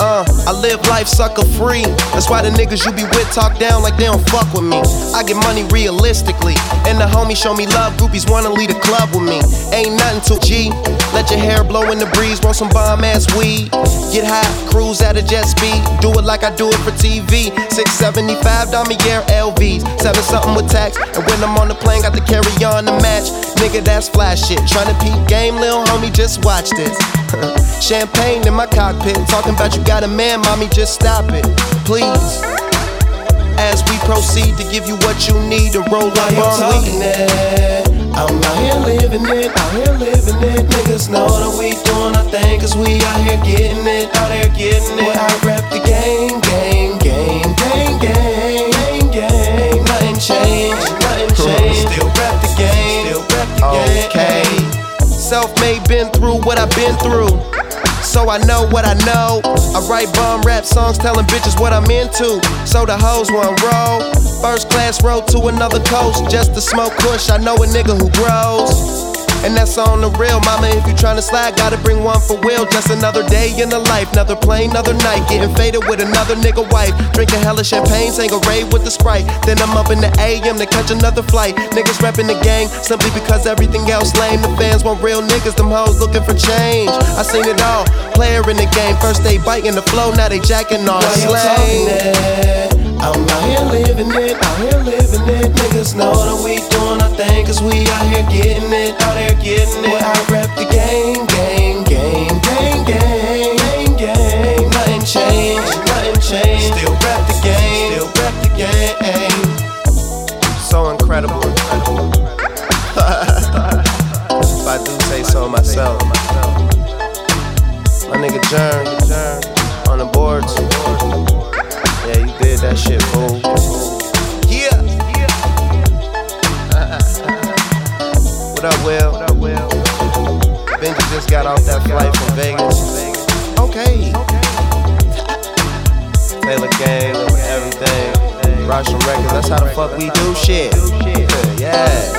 Uh, I live life sucker free. That's why the niggas you be with talk down like they don't fuck with me. I get money realistically, and the homies show me love. Groupies wanna lead a club with me. Ain't nothing to G. Let your hair blow in the breeze, want some bomb ass weed. Get high, cruise at a jet speed. Do it like I do it for TV. 675 Damier LVs, seven something with tax. And when I'm on the plane, got to carry on the match. Nigga, that's flash shit. Tryna peep game, lil homie, just watch this. Champagne in my cockpit, talking about you got a man, mommy, just stop it, please. As we proceed to give you what you need to roll up on weed. I'm out here living it, out here living it. Niggas know that we doing our thing, cause we out here getting it, out here getting it. Where Self made, been through what I've been through. So I know what I know. I write bomb rap songs telling bitches what I'm into. So the hoes want roll. First class road to another coast just to smoke kush. I know a nigga who grows. And that's on the real, mama. If you tryna slide, gotta bring one for Will. Just another day in the life, another plane, another night. Getting faded with another nigga wife. Drinking hella champagne, rave with the sprite. Then I'm up in the AM to catch another flight. Niggas repping the gang simply because everything else lame. The fans want real niggas, them hoes looking for change. I seen it all. Player in the game, first they biting the flow, now they jacking on Why you talking slang. I'm out here living it, out here living it. Niggas know that we doing thing, cause we out here getting it, out here getting it. Where I rep the game, game, game, game, game, game, game. Nothing changed, nothing changed. Still rep the game, still rep the game. So incredible. if I do say so myself. My nigga Jern on the boards. Yeah, you did that shit, fool. What up, Will? What up, Will? Benji just got off that flight from Vegas. Okay. Taylor Gang, everything. Rostrum Records, that's how the fuck we do shit. Yeah.